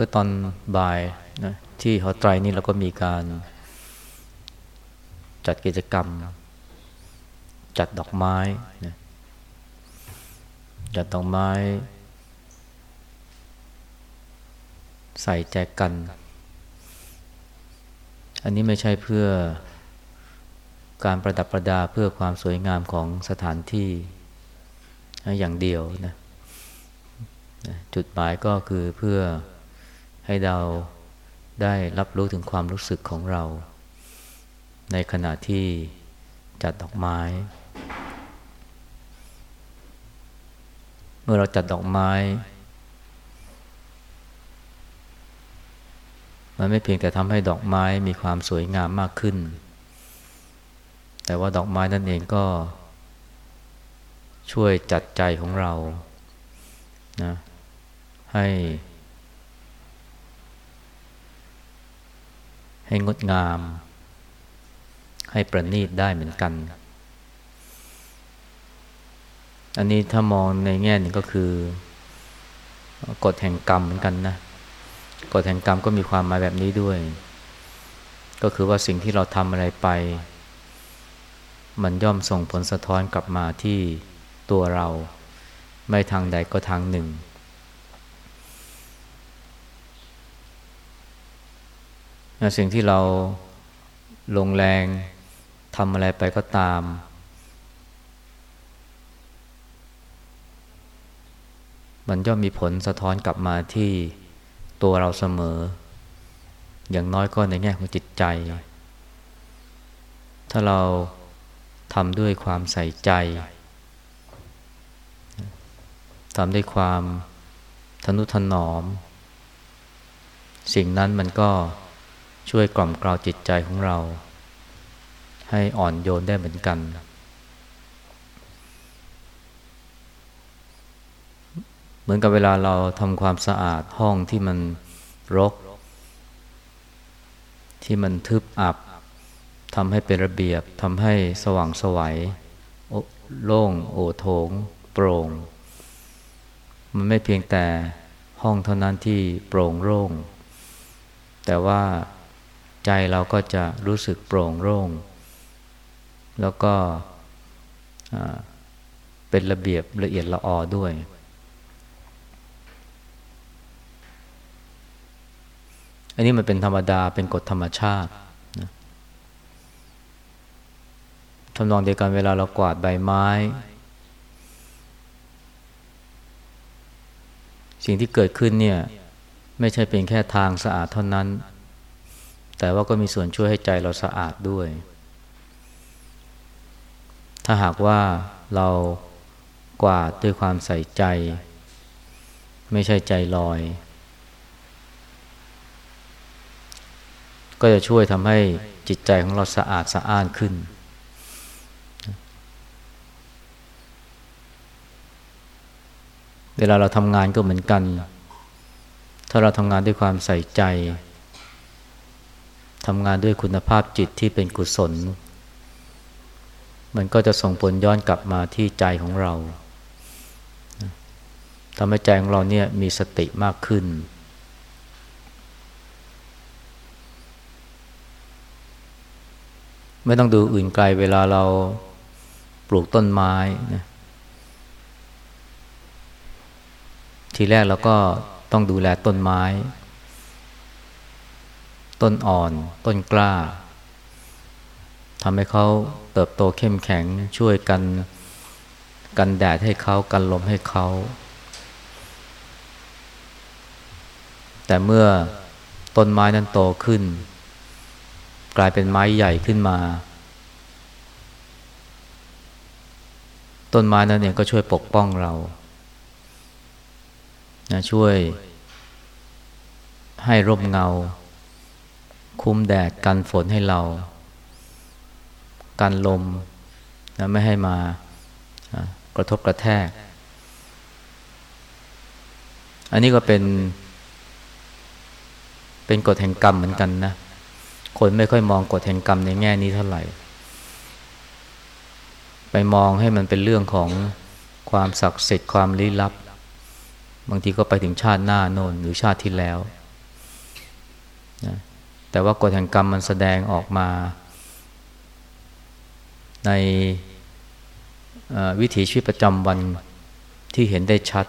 มื่อตอนบ่ายนะที่หอไตรนี่เราก็มีการจัดกิจกรรม จัดดอกไม้นะจัดดอกไม้ ใส่แจกัน อันนี้ไม่ใช่เพื่อการประดับประดาเพื่อความสวยงามของสถานที่อย่างเดียวนะจุดหมายก็คือเพื่อ ให้เราได้รับรู้ถึงความรู้สึกของเรา ในขณะที่จัดดอกไม้ เมื่อเราจัดดอกไม้ มันไม่เพียงแต่ทำให้ดอกไม้มีความสวยงามมากขึ้น แต่ว่าดอกไม้นั่นเองก็ช่วยจัดใจของเรานะให้ ให้งดงาม ให้ประณีตได้เหมือนกัน อันนี้ถ้ามองในแง่นึ่งก็คือกฎแห่งกรรมเหมือนกันนะกฎแห่งกรรมก็มีความหมายแบบนี้ด้วย ก็คือว่าสิ่งที่เราทำอะไรไป มันย่อมส่งผลสะท้อนกลับมาที่ตัวเรา ไม่ทางใดก็ทางหนึ่ง สิ่งที่เราลงแรงทำอะไรไปก็ตาม มันย่อมมีผลสะท้อนกลับมาที่ตัวเราเสมอ อย่างน้อยก็ในแง่ของจิตใจ ถ้าเราทำด้วยความใส่ใจทำด้วยความทนุถนอม สิ่งนั้นมันก็ ช่วยกล่อมกล่าวจิตใจของเรา ให้อ่อนโยนได้เหมือนกัน เหมือนกับเวลาเราทำความสะอาดห้องที่มันรก ที่มันทึบอับทำให้เป็นระเบียบทำให้สว่างสวยัยโล่งโอโถง โปร่ง มันไม่เพียงแต่ห้องเท่านั้นที่โปร่งโล่งแต่ว่า ใจเราก็จะรู้สึกโปร่งโล่งแล้วก็เป็นระเบียบละเอียดละออด้วย อันนี้มันเป็นธรรมดาเป็นกฎธรรมชาตินะทำนองเดียวกันเวลาเรากวาดใบไม้ สิ่งที่เกิดขึ้นเนี่ย ไม่ใช่เป็นแค่ทางสะอาดเท่านั้น แต่ว่าก็มีส่วนช่วยให้ใจเราสะอาดด้วย ถ้าหากว่าเรากวาดด้วยความใส่ใจ ไม่ใช่ใจลอย ก็จะช่วยทำให้จิตใจของเราสะอาดสะอ้านขึ้น เวลาเราทำงานก็เหมือนกัน ถ้าเราทำงานด้วยความใส่ใจ ทำงานด้วยคุณภาพจิตที่เป็นกุศล มันก็จะส่งผลย้อนกลับมาที่ใจของเราทำให้ใจของเราเนี่ยมีสติมากขึ้น ไม่ต้องดูอื่นไกลเวลาเราปลูกต้นไม้นะทีแรกเราก็ต้องดูแลต้นไม้ ต้นอ่อน ต้นกล้าทำให้เขาเติบโตเข้มแข็งช่วยกันกันแดดให้เขากันลมให้เขา แต่เมื่อต้นไม้นั้นโตขึ้น กลายเป็นไม้ใหญ่ขึ้นมา ต้นไม้นั้นเองก็ช่วยปกป้องเรานะช่วยให้ร่มเงา คุ้มแดดกันฝนให้เรา กันลมนะไม่ให้มากระทบกระแทก อันนี้ก็เป็น เป็นกฎแห่งกรรมเหมือนกันนะ คนไม่ค่อยมองกฎแห่งกรรมในแง่นี้เท่าไหร่ ไปมองให้มันเป็นเรื่องของความศักดิ์สิทธิ์ความลี้ลับ บางทีก็ไปถึงชาติหน้าโน่นหรือชาติที่แล้วนะ แต่ว่ากฎแห่งกรรมมันแสดงออกมา ในวิถีชีวิตประจำวันที่เห็นได้ชัด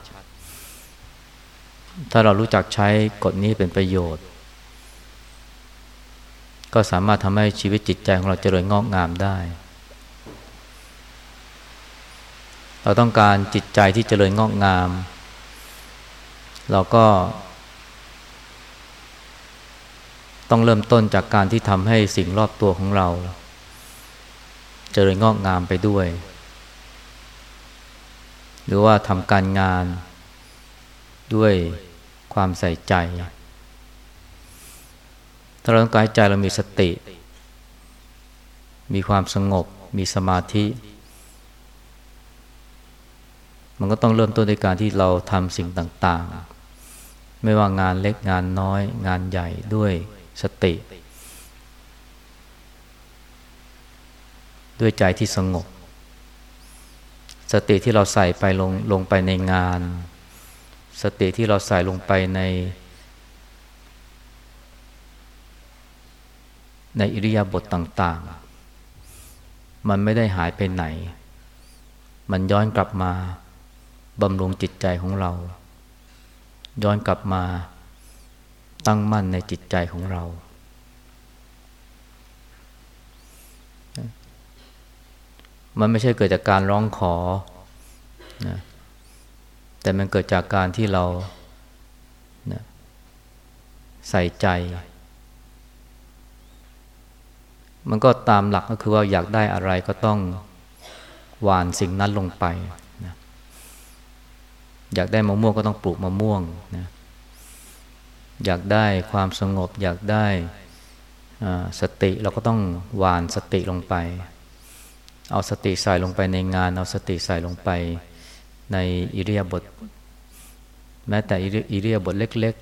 ถ้าเรารู้จักใช้กฎนี้เป็นประโยชน์ ก็สามารถทำให้ชีวิตจิตใจของเราเจริญงอกงามได้ เราต้องการจิตใจที่เจริญงอกงาม เราก็ ต้องเริ่มต้นจากการที่ทำให้สิ่งรอบตัวของเราเจริญงอกงามไปด้วย หรือว่าทำการงานด้วยความใส่ใจ ถ้าเราต้องการใจเรามีสติ มีความสงบ มีสมาธิ มันก็ต้องเริ่มต้นด้วยการที่เราทำสิ่งต่าง ๆ ไม่ว่างานเล็กงานน้อย งานใหญ่ด้วย ติ ด้วยใจที่สงบ สติที่เราใส่ไปลงลงไปในงาน สติที่เราใส่ลงไปใน ในอิริยาบถต่าง ๆ มันไม่ได้หายไปไหน มันย้อนกลับมาบำรุงจิตใจของเรา ย้อนกลับมา ตั้งมั่นในจิตใจของเรา มันไม่ใช่เกิดจากการร้องขอนะแต่มันเกิดจากการที่เรานะใส่ใจ มันก็ตามหลักก็คือว่าอยากได้อะไรก็ต้องหวานสิ่งนั้นลงไปนะอยากได้มะม่วงก็ต้องปลูกมะม่วงนะ อยากได้ความสงบ อยากได้สติเราก็ต้องหวานสติลงไป เอาสติใส่ลงไปในงาน เอาสติใส่ลงไปในอิริยาบถแม้แต่อิริยาบถเล็ก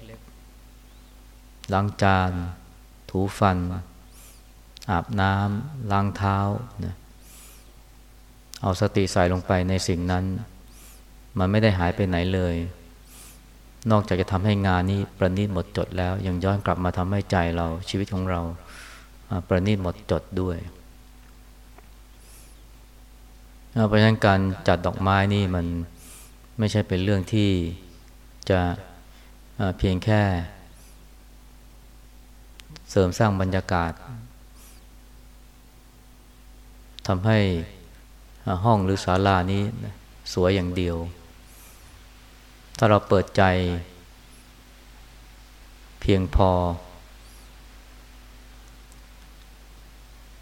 ๆล้างจาน ถูฟัน อาบน้ำล้างเท้านะเอาสติใส่ลงไปในสิ่งนั้น มันไม่ได้หายไปไหนเลย นอกจากจะทำให้งานนี้ประณีตหมดจดแล้ว ยังย้อนกลับมาทำให้ใจเราชีวิตของเราประณีตหมดจดด้วยเพราะฉะนั้นการจัดดอกไม้นี่มันไม่ใช่เป็นเรื่องที่จะเพียงแค่ เสริมสร้างบรรยากาศทำให้ห้องหรือศาลานี้สวยอย่างเดียว ถ้าเราเปิดใจ เพียงพอ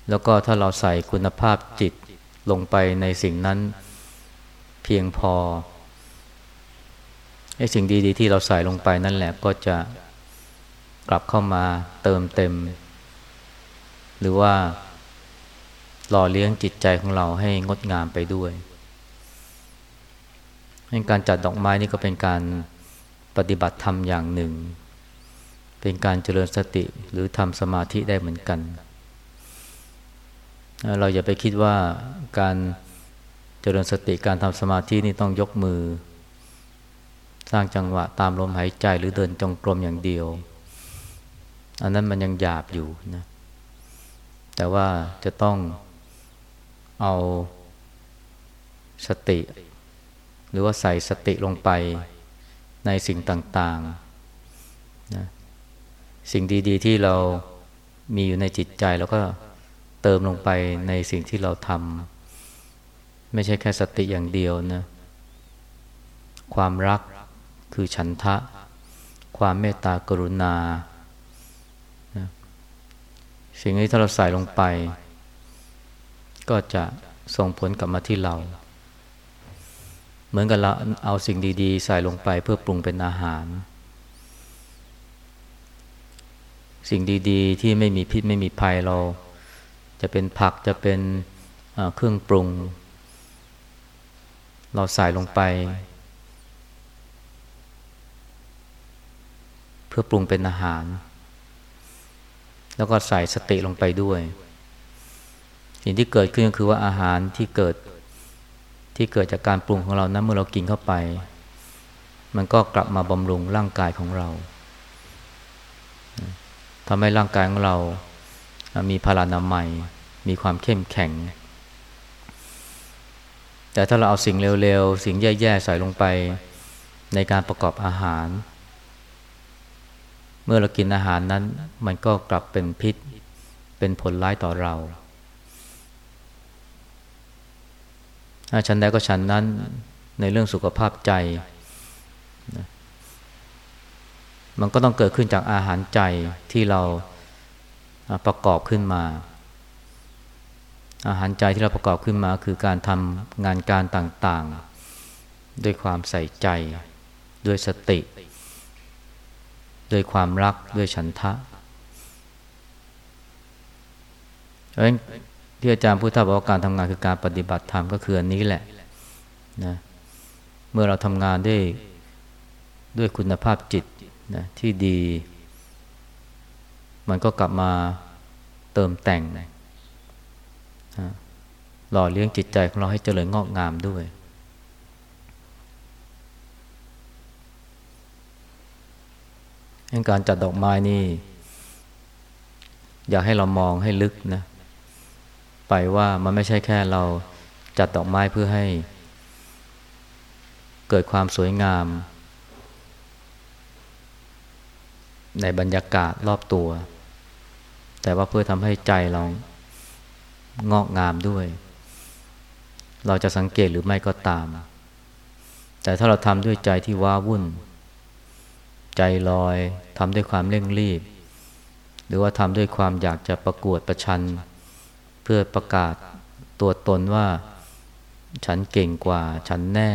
แล้วก็ถ้าเราใส่คุณภาพจิตลงไปในสิ่งนั้น เพียงพอไอ้สิ่งดีๆ ที่เราใส่ลงไปนั่นแหละก็จะกลับเข้ามาเติมเต็ม หรือว่าหล่อเลี้ยงจิตใจของเราให้งดงามไปด้วย การจัดดอกไม้นี่ก็เป็นการปฏิบัติธรรมอย่างหนึ่ง เป็นการเจริญสติหรือทำสมาธิได้เหมือนกัน เราอย่าไปคิดว่าการเจริญสติการทำสมาธินี่ต้องยกมือ สร้างจังหวะตามลมหายใจหรือเดินจงกรมอย่างเดียว อันนั้นมันยังหยาบอยู่นะแต่ว่าจะต้องเอาสติ หรือว่าใส่สติลงไปในสิ่งต่างๆนะสิ่งดีๆที่เรามีอยู่ในจิตใจแล้วก็เติมลงไปในสิ่งที่เราทำไม่ใช่แค่สติอย่างเดียวนะ ความรักคือฉันทะ ความเมตตากรุณานะสิ่งนี้ถ้าเราใส่ลงไป ก็จะส่งผลกลับมาที่เรา เหมือนกับเราเอาสิ่งดีๆ ใส่ลงไปเพื่อปรุงเป็นอาหาร สิ่งดีๆ ที่ไม่มีพิษไม่มีภัยเรา จะเป็นผักจะเป็นเครื่องปรุง เราใส่ลงไป เพื่อปรุงเป็นอาหาร แล้วก็ใส่สติลงไปด้วย สิ่งที่เกิดขึ้นก็คือว่าอาหารที่เกิด ที่เกิดจากการปรุงของเรานั้นเมื่อเรากินเข้าไป มันก็กลับมาบำรุงร่างกายของเราทำให้ร่างกายของเรามีพลานามัย มีความเข้มแข็ง แต่ถ้าเราเอาสิ่งเร็วๆ สิ่งแย่ๆ ใส่ลงไปในการประกอบอาหาร เมื่อเรากินอาหารนั้น มันก็กลับเป็นพิษ เป็นผลร้ายต่อเรา ฉันใดก็ฉันนั้นในเรื่องสุขภาพใจมันก็ต้องเกิดขึ้นจากอาหารใจที่เราประกอบขึ้นมา อาหารใจที่เราประกอบขึ้นมา คือการทำงานการต่างๆ ด้วยความใส่ใจ ด้วยสติ ด้วยความรักด้วยฉันทะเพราะฉะนั้น ที่อาจารย์พุทธบอกว่าการทำงานคือการปฏิบัติธรรมก็คืออันนี้แหละนะเมื่อเราทำงานด้วยด้วยคุณภาพจิตนะที่ดี มันก็กลับมาเติมแต่งนะหล่อเลี้ยงจิตใจของเราให้เจริญงอกงามด้วย การจัดดอกไม้นี่ อยากให้เรามองให้ลึกนะ ไปว่ามันไม่ใช่แค่เราจัดดอกไม้เพื่อให้ เกิดความสวยงาม ในบรรยากาศรอบตัว แต่ว่าเพื่อทำให้ใจเรางอกงามด้วย เราจะสังเกตหรือไม่ก็ตาม แต่ถ้าเราทำด้วยใจที่ว้าวุ่น ใจลอยทำด้วยความเร่งรีบ หรือว่าทำด้วยความอยากจะประกวดประชัน เพื่อประกาศตัวตนว่า ฉันเก่งกว่าฉันแน่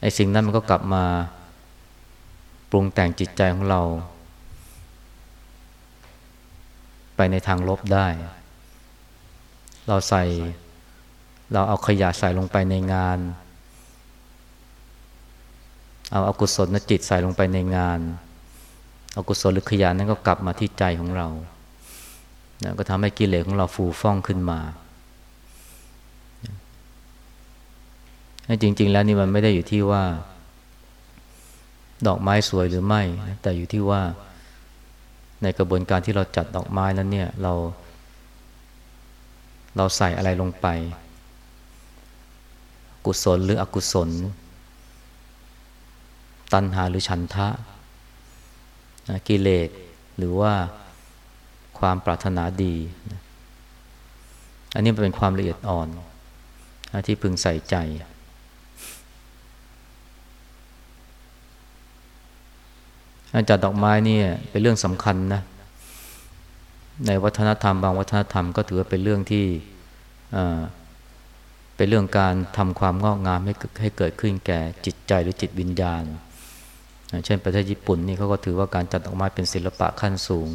ไอ้สิ่งนั้นมันก็กลับมาปรุงแต่งจิตใจของเรา ไปในทางลบได้ เราใส่ เราเอาขยะใส่ลงไปในงาน เอาอากุศลนจิตใส่ลงไปในงานอากุศลหรือขยะนั้นก็กลับมาที่ใจของเรา ก็ทำให้กิเลสของเราฟูฟ่องขึ้นมาจริง ๆ แล้วนี่มันไม่ได้อยู่ที่ว่า ดอกไม้สวยหรือไม่ แต่อยู่ที่ว่าในกระบวนการที่เราจัดดอกไม้นั้นเนี่ย เรา เราใส่อะไรลงไป กุศลหรืออกุศล ตัณหาหรือฉันทะ กิเลสหรือว่า ความปรารถนาดี อันนี้เป็นความละเอียดอ่อน ที่พึงใส่ใจ การจัดดอกไม้นี่เป็นเรื่องสำคัญนะ ในวัฒนธรรมบางวัฒนธรรมก็ถือว่าเป็นเรื่องที่เป็นเรื่องการทำความงอกงามให้ให้เกิดขึ้นแก่จิตใจหรือจิตวิญญาณ เช่นประเทศญี่ปุ่นนี่เขาก็ถือว่าการจัดดอกไม้เป็นศิลปะขั้นสูง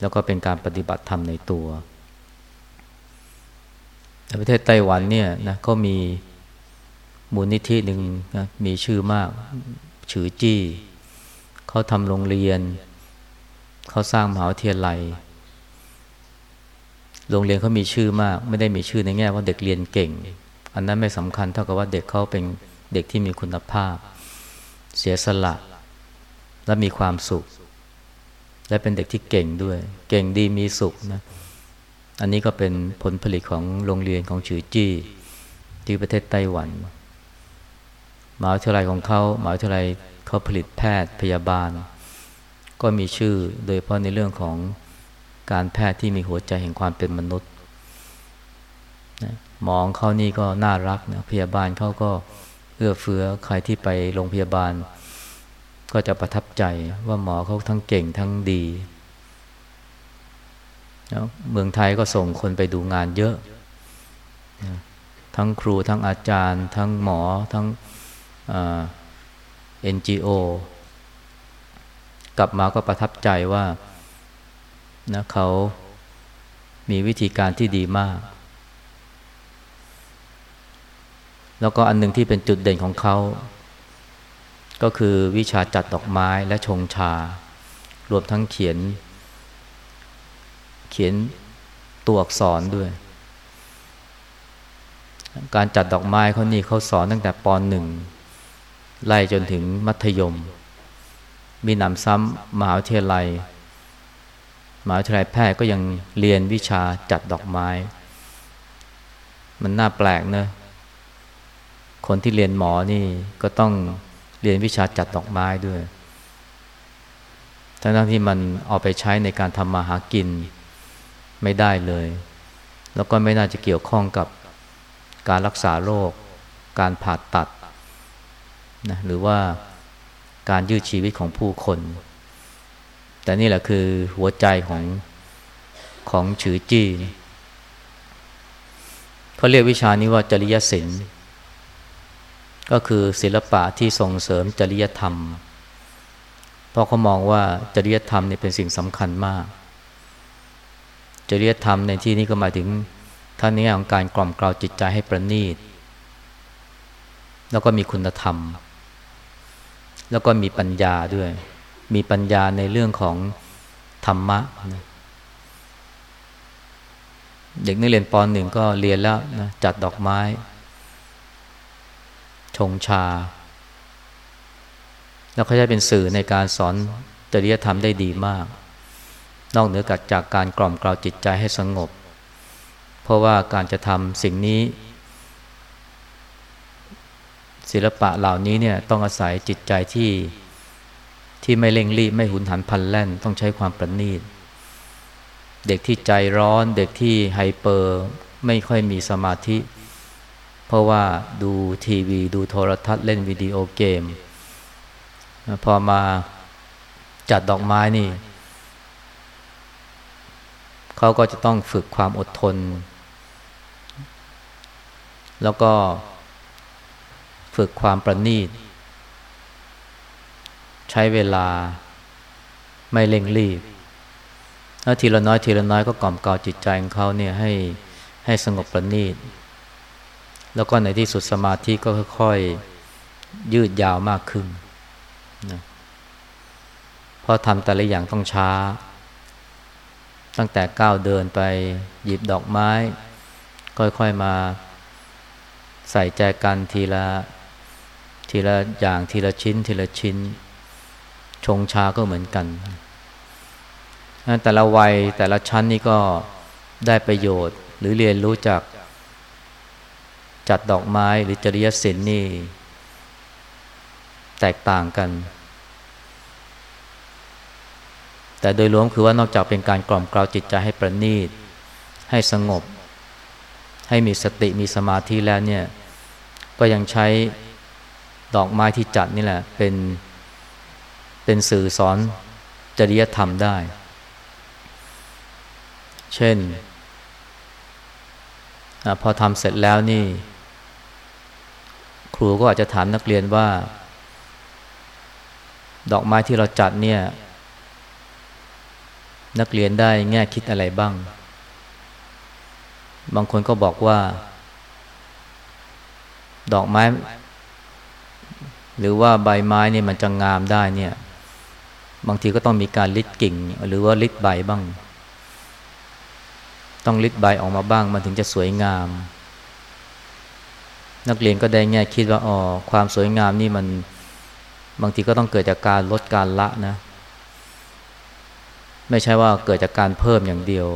แล้วก็เป็นการปฏิบัติธรรมในตัวในประเทศไต้หวันเนี่ยนะเขามีมูลนิธิหนึ่งนะมีชื่อมากชื่อจี้เขาทำโรงเรียน เขาสร้างมหาวิทยาลัยโรงเรียนเขามีชื่อมาก ไม่ได้มีชื่อในแง่ว่าเด็กเรียนเก่ง อันนั้นไม่สำคัญเท่ากับว่าเด็กเขาเป็นเด็กที่มีคุณภาพ เสียสละ และมีความสุข และเป็นเด็กที่เก่งด้วย เก่งดีมีสุขนะอันนี้ก็เป็นผลผลิตของโรงเรียนของฉือจี้ที่ประเทศไต้หวันมหาวิทยาลัยของเขามหาวิทยาลัยเขาผลิตแพทย์พยาบาล ก็มีชื่อโดยเฉพาะในเรื่องของการแพทย์ที่มีหัวใจแห่งความเป็นมนุษย์หมอเขานี่ก็น่ารักนะพยาบาลเขาก็เอื้อเฟื้อใครที่ไปโรงพยาบาล ก็จะประทับใจว่าหมอเขาทั้งเก่งทั้งดีเมืองไทยก็ส่งคนไปดูงานเยอะ ทั้งครูทั้งอาจารย์ ทั้งหมอทั้ง NGO กลับมาก็ประทับใจว่านะเขามีวิธีการที่ดีมาก แล้วก็อันหนึ่งที่เป็นจุดเด่นของเขา ก็คือวิชาจัดดอกไม้และชงชา รวมทั้งเขียน เขียนตัวอักษรด้วย การจัดดอกไม้เขานี่เขาสอนตั้งแต่ปหนึ่งไล่จนถึงมัธยม มีหนำซ้ำมหาวิทยาลัยมหาวิทยาลัยแพทย์ก็ยังเรียนวิชาจัดดอกไม้ มันน่าแปลกเนะ คนที่เรียนหมอนี่ก็ต้อง เรียนวิชาจัดดอกไม้ด้วย ทั้งที่มันเอาไปใช้ในการทำมาหากินไม่ได้เลย แล้วก็ไม่น่าจะเกี่ยวข้องกับการรักษาโรค การผ่าตัดนะหรือว่าการยืดชีวิตของผู้คน แต่นี่แหละคือหัวใจของของฉือจี้เขาเรียกวิชานี้ว่าจริยศิลป์ ก็คือศิลปะที่ส่งเสริมจริยธรรม เพราะเขามองว่าจริยธรรมนี่เป็นสิ่งสำคัญมาก จริยธรรมในที่นี้ก็หมายถึงท่านนี้ของการกล่อมกล่าวจิตใจให้ประณีต แล้วก็มีคุณธรรม แล้วก็มีปัญญาด้วย มีปัญญาในเรื่องของธรรมะนะเด็กนักเรียนปหนึ่งก็เรียนแล้วนะจัดดอกไม้ ชงชา แล้วเขาใช้เป็นสื่อในการสอนจริยธรรมได้ดีมาก นอกเหนือจากการกล่อมกล่าวจิตใจให้สงบ เพราะว่าการจะทำสิ่งนี้ ศิลปะเหล่านี้เนี่ยต้องอาศัยจิตใจที่ที่ไม่เร่งรีบไม่หุนหันพันแล่นต้องใช้ความประณีตเด็กที่ใจร้อน เด็กที่ไฮเปอร์ ไม่ค่อยมีสมาธิ เพราะว่าดูทีวี ดูโทรทัศน์เล่นวิดีโอเกม พอมาจัดดอกไม้นี่เขาก็จะต้องฝึกความอดทน แล้วก็ฝึกความประณีต ใช้เวลาไม่เร่งรีบแล้วทีละน้อยทีละน้อยก็กล่อมกล่าวจิตใจของเขาเนี่ยให้ให้สงบประณีต แล้วก็ในที่สุดสมาธิก็ค่อยๆยืดยาวมากขึ้นนะเพราะทำแต่ละอย่างต้องช้า ตั้งแต่ก้าวเดินไปหยิบดอกไม้ ค่อยๆมาใส่ใจกันทีละทีละอย่างทีละชิ้น ทีละชิ้น ชงชาก็เหมือนกัน แต่ละวัยแต่ละชั้นนี่ก็ได้ประโยชน์หรือเรียนรู้จาก จัดดอกไม้หรือจริยศิลป์นี่ แตกต่างกัน แต่โดยรวมคือว่านอกจากเป็นการกล่อมกล่าวจิตใจให้ประณีต ให้สงบ ให้มีสติมีสมาธิแล้วเนี่ย ก็ยังใช้ดอกไม้ที่จัดนี่แหละ เป็นเป็นสื่อสอนจริยธรรมได้ เช่นอพอทำเสร็จแล้วนี่ ครูก็อาจจะถามนักเรียนว่า ดอกไม้ที่เราจัดเนี่ย นักเรียนได้แง่คิดอะไรบ้าง บางคนก็บอกว่า ดอกไม้ หรือว่าใบไม้เนี่ยมันจะงามได้เนี่ย บางทีก็ต้องมีการลิดกิ่ง หรือว่าลิดใบบ้าง ต้องลิดใบออกมาบ้าง มันถึงจะสวยงาม นักเรียนก็ได้แง่คิดว่าอ๋อความสวยงามนี่มันบางทีก็ต้องเกิดจากการลดการละนะ ไม่ใช่ว่าเกิดจากการเพิ่มอย่างเดียว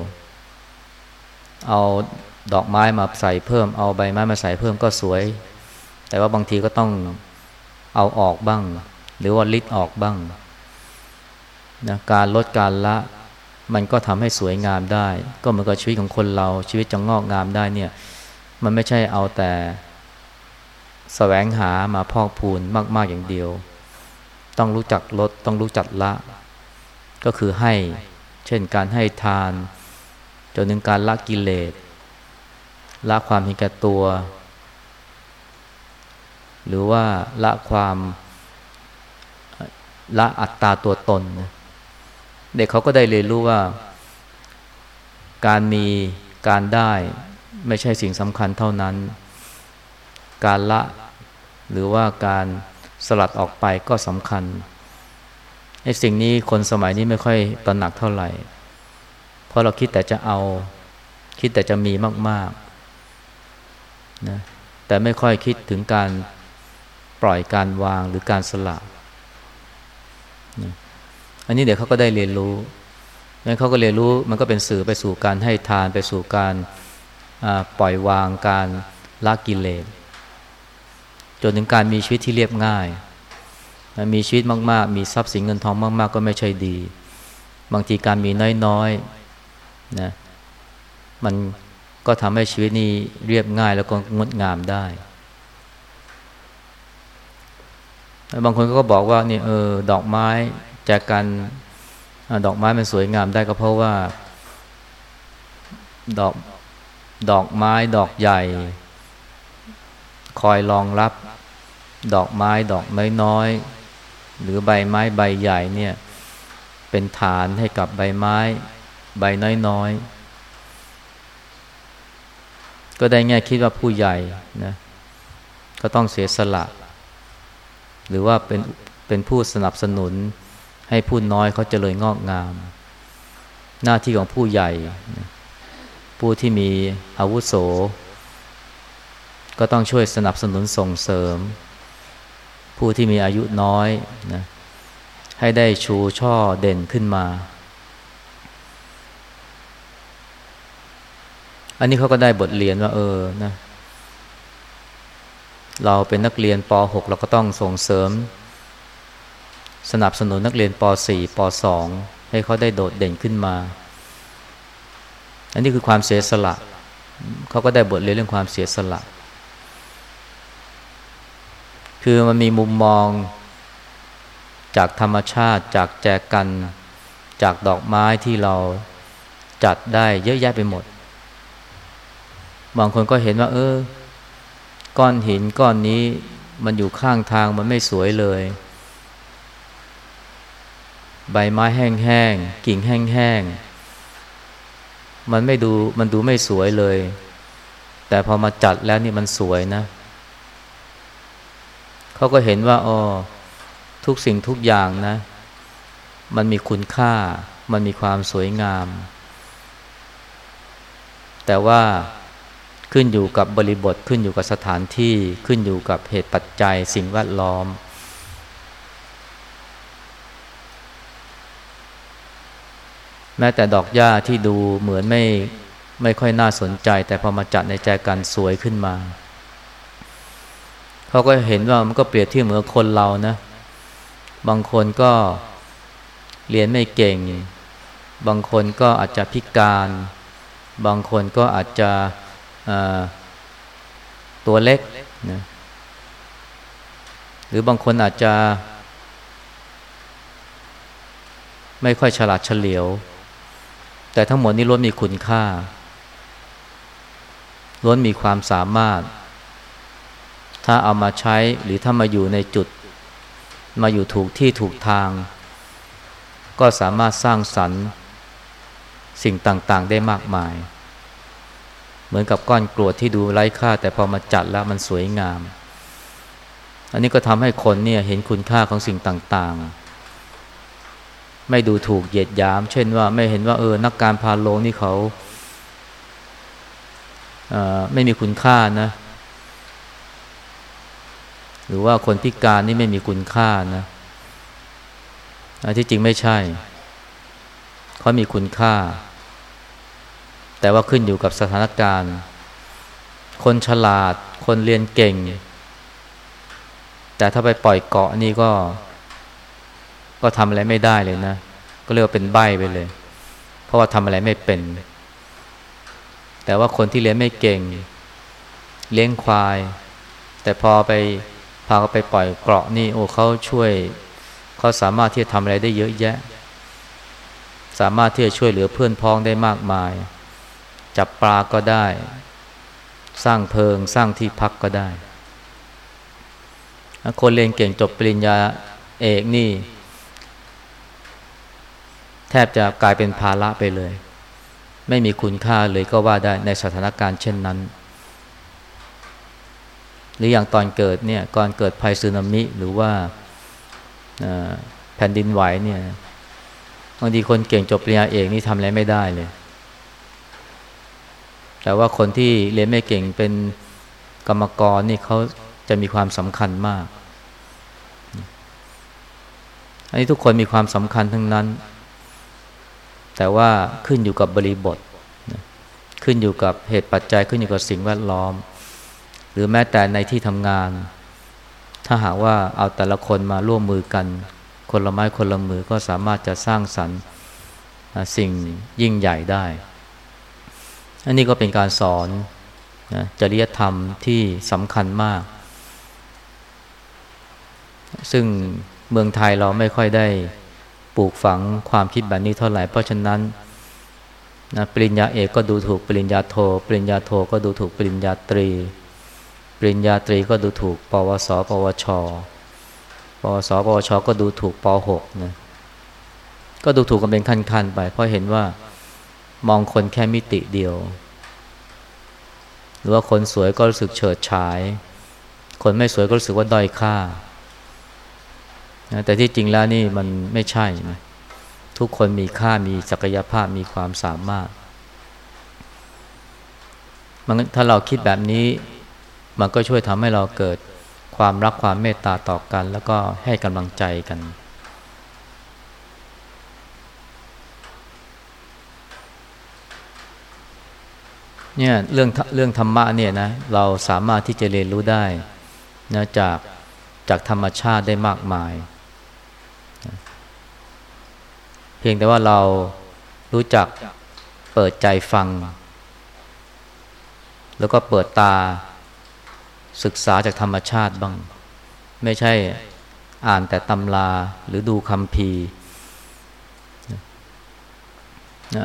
เอาดอกไม้มาใส่เพิ่ม เอาใบไม้มาใส่เพิ่มก็สวย แต่ว่าบางทีก็ต้องเอาออกบ้าง หรือว่าลิดออกบ้างนะการลดการละ มันก็ทำให้สวยงามได้ ก็เหมือนกับชีวิตของคนเราชีวิตจะงอกงามได้เนี่ย มันไม่ใช่เอาแต่ แสวงหามาพอกพูนมาก ๆอย่างเดียว ต้องรู้จักลดต้องรู้จักละ ก็คือให้ เช่นการให้ทาน จนถึงการละกิเลสละความเห็นแก่ตัว หรือว่าละความละอัตตาตัวตนเด็กเขาก็ได้เรียนรู้ว่า การมีการได้ไม่ใช่สิ่งสำคัญเท่านั้น การละ หรือว่าการสลัดออกไปก็สำคัญไอ้สิ่งนี้คนสมัยนี้ไม่ค่อยตระหนักเท่าไหร่ เพราะเราคิดแต่จะเอา คิดแต่จะมีมากๆนะแต่ไม่ค่อยคิดถึงการปล่อยการวางหรือการสละอันนี้เดี๋ยวเขาก็ได้เรียนรู้งั้นเขาก็เรียนรู้มันก็เป็นสื่อไปสู่การให้ทานไปสู่การปล่อยวางการละกิเลส จนถึงการมีชีวิตที่เรียบง่าย มีชีวิตมาก ๆ มีทรัพย์สินเงินทองมาก ๆ ก็ไม่ใช่ดี บางทีการมีน้อย ๆ นะ มันก็ทำให้ชีวิตนี้เรียบง่ายแล้วก็งดงามได้ บางคนก็บอกว่านี่เออดอกไม้แจกกันดอกไม้มันสวยงามได้ก็เพราะว่า ดอกดอกไม้ดอกใหญ่ คอยรองรับ ดอกไม้ดอกน้อยๆหรือใบไม้ใบใหญ่เนี่ยเป็นฐานให้กับใบไม้ ใบน้อยๆ ก็ได้แง่คิดว่าผู้ใหญ่นะก็ต้องเสียสละ หรือว่าเป็นเป็นผู้สนับสนุนให้ผู้น้อยเขาเจริญงอกงาม หน้าที่ของผู้ใหญ่ ผู้ที่มีอาวุโส ก็ต้องช่วยสนับสนุนส่งเสริม ผู้ที่มีอายุน้อยนะให้ได้ชูช่อเด่นขึ้นมา อันนี้เขาก็ได้บทเรียนว่าเออนะเราเป็นนักเรียนป .6 เราก็ต้องส่งเสริม สนับสนุนนักเรียนป .4 ป .2 ให้เขาได้โดดเด่นขึ้นมา อันนี้คือความเสียสละ เขาก็ได้บทเรียนเรื่องความเสียสละ คือมันมีมุมมอง จากธรรมชาติ จากแจกัน จากดอกไม้ที่เราจัดได้เยอะแยะไปหมด บางคนก็เห็นว่า เออ ก้อนหินก้อนนี้มันอยู่ข้างทางมันไม่สวยเลย ใบไม้แห้งๆ กิ่งแห้งๆ มันไม่ดูมันดูไม่สวยเลย แต่พอมาจัดแล้วนี่มันสวยนะ เขาก็เห็นว่าอ๋อทุกสิ่งทุกอย่างนะ มันมีคุณค่า มันมีความสวยงาม แต่ว่าขึ้นอยู่กับบริบทขึ้นอยู่กับสถานที่ขึ้นอยู่กับเหตุปัจจัยสิ่งแวดล้อม แม้แต่ดอกหญ้าที่ดูเหมือนไม่ไม่ค่อยน่าสนใจ แต่พอมาจัดในใจกันสวยขึ้นมา เขาก็เห็นว่ามันก็เปรียบเทียบเหมือนคนเรานะ บางคนก็เรียนไม่เก่ง บางคนก็อาจจะพิการ บางคนก็อาจจะตัวเล็กนะหรือบางคนอาจจะ ไม่ค่อยฉลาดเฉลียว แต่ทั้งหมดนี้ล้วนมีคุณค่าล้วนมีความสามารถ ถ้าเอามาใช้หรือถ้ามาอยู่ในจุด มาอยู่ถูกที่ถูกทาง ก็สามารถสร้างสรรค์สิ่งต่างๆ ได้มากมาย เหมือนกับก้อนกรวดที่ดูไร้ค่า แต่พอมาจัดแล้วมันสวยงาม อันนี้ก็ทำให้คนเนี่ยเห็นคุณค่าของสิ่งต่างๆ ไม่ดูถูกเหยียดยาม เช่นว่าไม่เห็นว่าเออนักการพาโลงนี่เขาเไม่มีคุณค่านะ หรือว่าคนพิการนี่ไม่มีคุณค่านะที่จริงไม่ใช่เขามีคุณค่า แต่ว่าขึ้นอยู่กับสถานการณ์ คนฉลาด คนเรียนเก่ง แต่ถ้าไปปล่อยเกาะนี่ก็ ก็ทำอะไรไม่ได้เลยนะ ก็เรียกว่าเป็นใบไปเลย เพราะว่าทำอะไรไม่เป็น แต่ว่าคนที่เลี้ยงไม่เก่ง เลี้ยงควาย แต่พอไปาเขาไปปล่อยเกราะนี่โอ้เขาช่วยเขาสามารถที่จะทำอะไรได้เยอะแยะ สามารถที่จะช่วยเหลือเพื่อนพ้องได้มากมาย จับปลาก็ได้ สร้างเพิงสร้างที่พักก็ได้ คนเรียนเก่งจบปริญญาเอกนี่ แทบจะกลายเป็นภาระไปเลย ไม่มีคุณค่าเลยก็ว่าได้ในสถานการณ์เช่นนั้น หรืออย่างตอนเกิดเนี่ยก่อนเกิดภัยสึนามิหรือว่าแผ่นดินไหวเนี่ยบางทีคนเก่งจบปริญญาเอกนี่ทำอะไรไม่ได้เลย แต่ว่าคนที่เรียนไม่เก่งเป็นกรรมกรนี่เขาจะมีความสำคัญมาก อันนี้ทุกคนมีความสำคัญทั้งนั้น แต่ว่าขึ้นอยู่กับบริบท ขึ้นอยู่กับเหตุปัจจัยขึ้นอยู่กับสิ่งแวดล้อม หรือแม้แต่ในที่ทำงาน ถ้าหากว่าเอาแต่ละคนมาร่วมมือกัน คนละไม้คนละมือก็สามารถจะสร้างสรรค์สิ่งยิ่งใหญ่ได้ อันนี้ก็เป็นการสอนนะจริยธรรมที่สำคัญมาก ซึ่งเมืองไทยเราไม่ค่อยได้ปลูกฝังความคิดแบบนี้เท่าไหร่ เพราะฉะนั้นนะปริญญาเอกก็ดูถูกปริญญาโท ปริญญาโทก็ดูถูกปริญญาตรี ปริญญาตรีก็ดูถูก ปวส ปวช ปวส ปวช ก็ดูถูกป .6 นะก็ดูถูกกันเป็นขั้นๆไป เพราะเห็นว่ามองคนแค่มิติเดียว หรือว่าคนสวยก็รู้สึกเฉิดฉาย คนไม่สวยก็รู้สึกว่าด้อยค่า แต่ที่จริงแล้วนี่มันไม่ใช่นะทุกคนมีค่ามีศักยภาพมีความสามารถมันถ้าเราคิดแบบนี้ มันก็ช่วยทำให้เราเกิดความรักความเมตตาต่อกัน แล้วก็ให้กำลังใจกัน เนี่ยเรื่องเรื่องธรรมะเนี่ยนะเราสามารถที่จะเรียนรู้ได้นะจากจากธรรมชาติได้มากมาย เพียงแต่ว่าเรารู้จักเปิดใจฟัง แล้วก็เปิดตา ศึกษาจากธรรมชาติบ้าง ไม่ใช่อ่านแต่ตำราหรือดูคำพี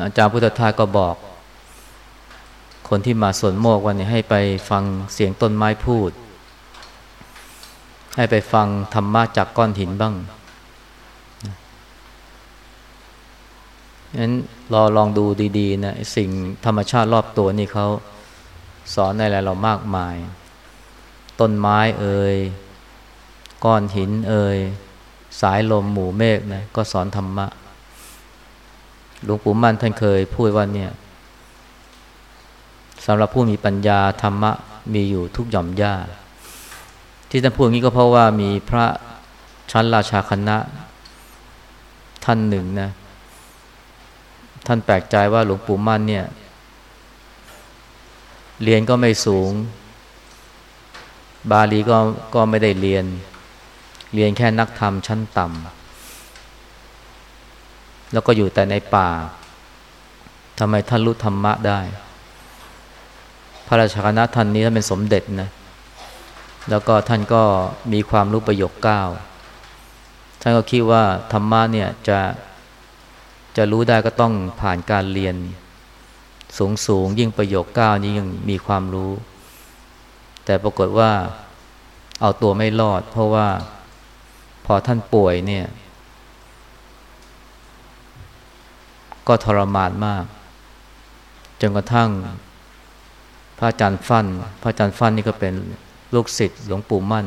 อาจารย์พุทธทาสก็บอก คนที่มาสวนโมกวันนี้ให้ไปฟังเสียงต้นไม้พูด ให้ไปฟังธรรมะจากก้อนหินบ้างงั้นรอลองดูดีๆนะสิ่งธรรมชาติรอบตัวนี่เขาสอนอะไรเรามากมาย ต้นไม้เอ่ยก้อนหินเอ่ยสายลมหมู่เมฆนะก็สอนธรรมะหลวงปู่มั่นท่านเคยพูดว่าเนี่ยสำหรับผู้มีปัญญาธรรมะมีอยู่ทุกหย่อมย่าที่ท่านพูดอย่างนี้ก็เพราะว่ามีพระชั้นราชาคณะท่านหนึ่งนะ ท่านแปลกใจว่าหลวงปู่มั่นเนี่ย เรียนก็ไม่สูง บาลีก็ก็ไม่ได้เรียน เรียนแค่นักธรรมชั้นต่ำแล้วก็อยู่แต่ในป่าทำไมท่านรู้ธรรมะได้ พระราชคณะท่านนี้ท่านเป็นสมเด็จนะ แล้วก็ท่านก็มีความรู้ประโยคเก้าท่านก็คิดว่าธรรมะเนี่ยจะจะรู้ได้ก็ต้องผ่านการเรียน สูงสูงยิ่งประโยคเก้านี้ยังมีความรู้ แต่ปรากฏว่าเอาตัวไม่รอด เพราะว่าพอท่านป่วยเนี่ย ก็ทรมานมาก จนกระทั่ง พระอาจารย์ฟัน่น พระอาจารย์ฟั่นนี่ก็เป็นลูกศิษย์หลวงปู่มั่น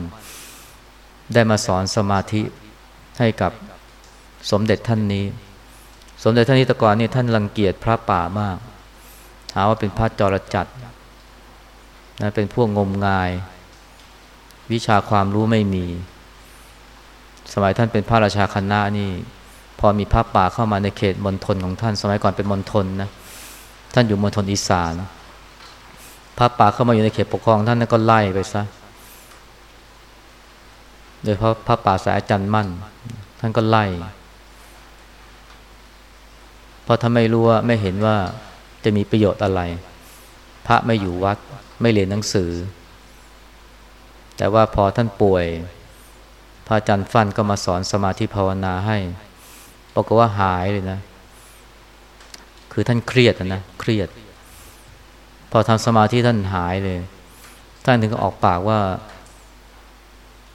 ได้มาสอนสมาธิให้กับสมเด็จท่านนี้ สมเด็จท่านนี้ตะกอนนี่ท่านรังเกียจพระป่ามาก หาว่าเป็นพระจรจัด นะเป็นพวกงมงาย วิชาความรู้ไม่มี สมัยท่านเป็นพระราชาคณะนี่ พอมีพระป่าเข้ามาในเขตมณฑลของท่าน สมัยก่อนเป็นมณฑลนะท่านอยู่มณฑลอีสานพระป่าเข้ามาอยู่ในเขตปกครองท่านนั้นก็ไล่ไปซะโดยเพราะพระป่าสายอาจารย์มั่น ท่านก็ไล่เพราะถ้าไม่รู้ว่าไม่เห็นว่าจะมีประโยชน์อะไร พระไม่อยู่วัด ไม่เรียนหนังสือ แต่ว่าพอท่านป่วย พระอาจารย์ฟันก็มาสอนสมาธิภาวนาให้บอกว่าหายเลยนะ คือท่านเครียดนะเครียด พอทำสมาธิท่านหายเลยท่านถึงก็ออกปากว่า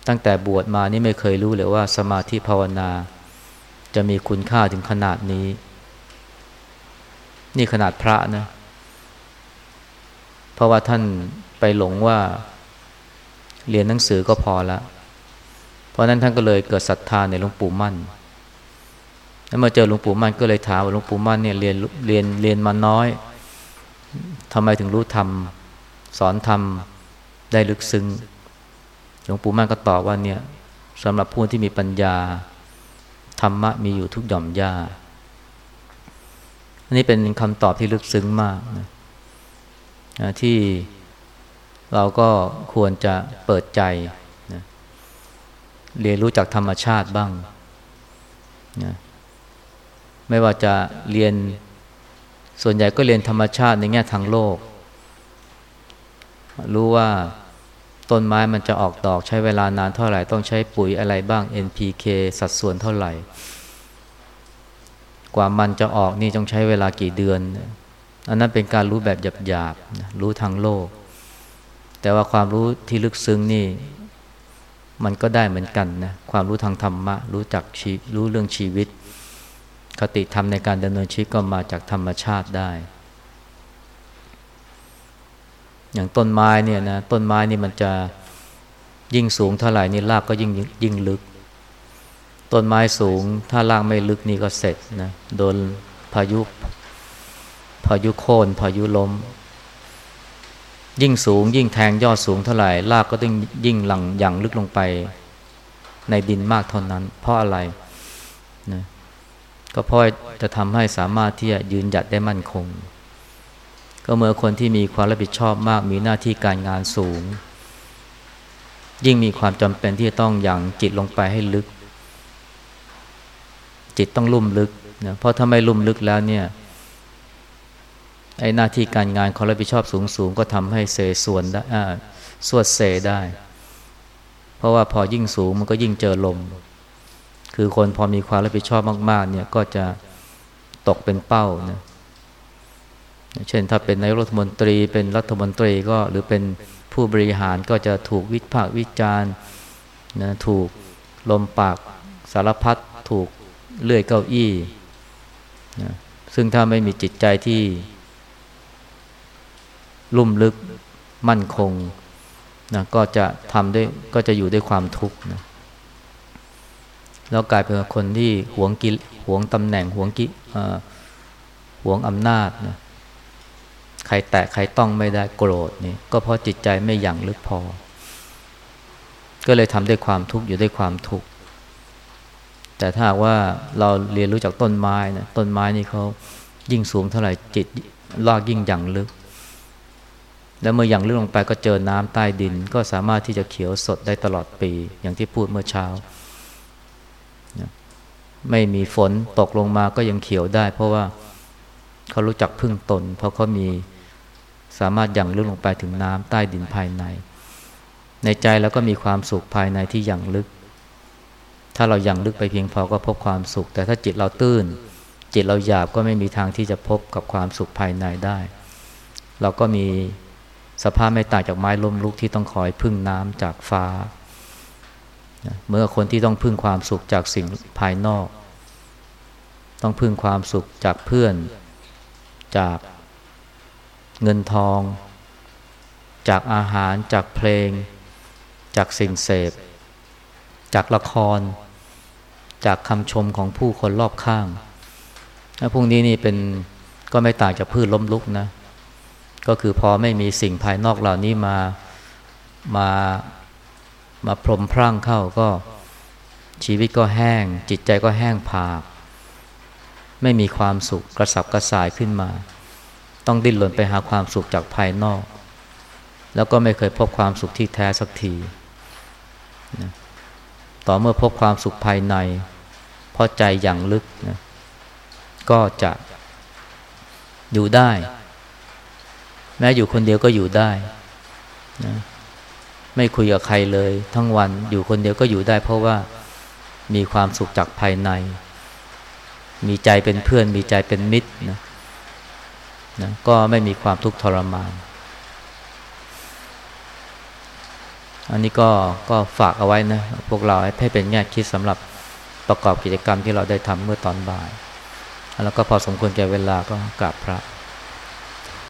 ตั้งแต่บวชมานี่ไม่เคยรู้เลยว่า สมาธิภาวนา จะมีคุณค่าถึงขนาดนี้ นี่ขนาดพระนะ เพราะว่าท่านไปหลงว่าเรียนหนังสือก็พอละเพราะนั้นท่านก็เลยเกิดศรัทธาในหลวงปู่มั่นแล้วมาเจอหลวงปู่มั่นก็เลยถามว่าหลวงปู่มั่นเนี่ยเรียนเรียนเรียนมาน้อยทำไมถึงรู้ธรรมสอนธรรมได้ลึกซึ้งหลวงปู่มั่นก็ตอบว่าเนี่ยสำหรับผู้ที่มีปัญญาธรรมะมีอยู่ทุกหย่อมหญ้าอันนี้เป็นคำตอบที่ลึกซึ้งมากนะ ที่เราก็ควรจะเปิดใจนะเรียนรู้จากธรรมชาติบ้างนะไม่ว่าจะเรียนส่วนใหญ่ก็เรียนธรรมชาติในแง่ทางโลก รู้ว่าต้นไม้มันจะออกดอกใช้เวลานานเท่าไหร่ ต้องใช้ปุ๋ยอะไรบ้าง NPK สัดส่วนเท่าไหร่ กว่ามันจะออกนี่ต้องใช้เวลากี่เดือน อันนั้นเป็นการรู้แบบหยาบๆรู้ทางโลก แต่ว่าความรู้ที่ลึกซึ้งนี่มันก็ได้เหมือนกันนะความรู้ทางธรรมะ รู้จักชีรู้เรื่องชีวิต คติธรรมในการดำเนินชีวิตก็มาจากธรรมชาติได้ อย่างต้นไม้เนี่ยนะต้นไม้นี่มันจะยิ่งสูงเท่าไหร่นี่รากก็ยิ่งยิ่งลึก ต้นไม้สูงถ้ารากไม่ลึกนี่ก็เสร็จนะโดนพายุ พายุโค่นพายุล้ม ยิ่งสูงยิ่งแทงยอดสูงเท่าไหร่รากก็ต้องยิ่งหลังอย่างลึกลงไป ในดินมากเท่านั้น เพราะอะไรนะก็เพราะจะทำให้สามารถที่จะยืนหยัดได้มั่นคง ก็เมื่อคนที่มีความรับผิดชอบมากมีหน้าที่การงานสูง ยิ่งมีความจำเป็นที่จะต้องอย่างจิตลงไปให้ลึก จิตต้องลุ่มลึกนะเพราะถ้าไม่ลุ่มลึกแล้วเนี่ย ไอ้หน้าที่การงานความรับผิดชอบสูงสูงก็ทำให้เสส่วนได้สวดเสได้ เพราะว่าพอยิ่งสูงมันก็ยิ่งเจอลม คือคนพอมีความรับผิดชอบมาก ๆ เนี่ยก็จะตกเป็นเป้านะเช่นถ้าเป็นนายรัฐมนตรีเป็นรัฐมนตรีก็หรือเป็นผู้บริหารก็จะถูกวิพากษ์วิจารณ์นะถูกลมปากสารพัดถูกเลื่อยเก้าอี้นะซึ่งถ้าไม่มีจิตใจที่ ลุ่มลึกมั่นคงนะก็จะทำด้วยก็จะอยู่ด้วยความทุกข์นะแล้วกลายเป็นคนที่หวงกิหวงตำแหน่งหวงกิหวงอำนาจนะใครแตะใครต้องไม่ได้โกรธนี่ก็เพราะจิตใจไม่ยั่งลึกพอ ก็เลยทำด้วยความทุกข์อยู่ด้วยความทุกข์แต่ถ้าว่าเราเรียนรู้จากต้นไม้นะต้นไม้นี่เขายิ่งสูงเท่าไหร่จิตลากยิ่งยั่งลึก แล้วเมื่อยั่งลึกลงไปก็เจอน้ำใต้ดิน ก็สามารถที่จะเขียวสดได้ตลอดปี อย่างที่พูดเมื่อเช้า ไม่มีฝนตกลงมาก็ยังเขียวได้ เพราะว่าเขารู้จักพึ่งตน เพราะเขามีสามารถยั่งลึกลงไปถึงน้ำใต้ดินภายใน ในใจแล้วก็มีความสุขภายในที่ยั่งลึก ถ้าเรายั่งลึกไปเพียงพอก็พบความสุข แต่ถ้าจิตเราตื้น จิตเราหยาบก็ไม่มีทางที่จะพบกับความสุขภายในได้ เราก็มี สภาพไม่ต่างจากไม้ล้มลุกที่ต้องคอยพึ่งน้ำจากฟ้า เมื่อคนที่ต้องพึ่งความสุขจากสิ่งภายนอก ต้องพึ่งความสุขจากเพื่อน จากเงินทอง จากอาหาร จากเพลง จากสิ่งเสพ จากละคร จากคำชมของผู้คนรอบข้างแล้วพวกนี้นี่เป็นก็ไม่ต่างจากพืชล้มลุกนะ ก็คือพอไม่มีสิ่งภายนอกเหล่านี้มามามาพรมพร่างเข้าก็ชีวิตก็แห้ง จิตใจก็แห้งผาก ไม่มีความสุขกระสับกระส่ายขึ้นมา ต้องดิ้นรนไปหาความสุขจากภายนอก แล้วก็ไม่เคยพบความสุขที่แท้สักทีนะต่อเมื่อพบความสุขภายในพราะใจอย่างลึกนะก็จะอยู่ได้ แม้อยู่คนเดียวก็อยู่ได้นะไม่คุยกับใครเลย ทั้งวันอยู่คนเดียวก็อยู่ได้ เพราะว่ามีความสุขจากภายใน มีใจเป็นเพื่อน มีใจเป็นมิตรนะนะก็ไม่มีความทุกข์ทรมาน อันนี้ก็ก็ฝากเอาไว้นะ พวกเราให้เป็นแง่คิดสำหรับประกอบกิจกรรมที่เราได้ทำเมื่อตอนบ่าย แล้วก็พอสมควรแก่เวลาก็กราบพระ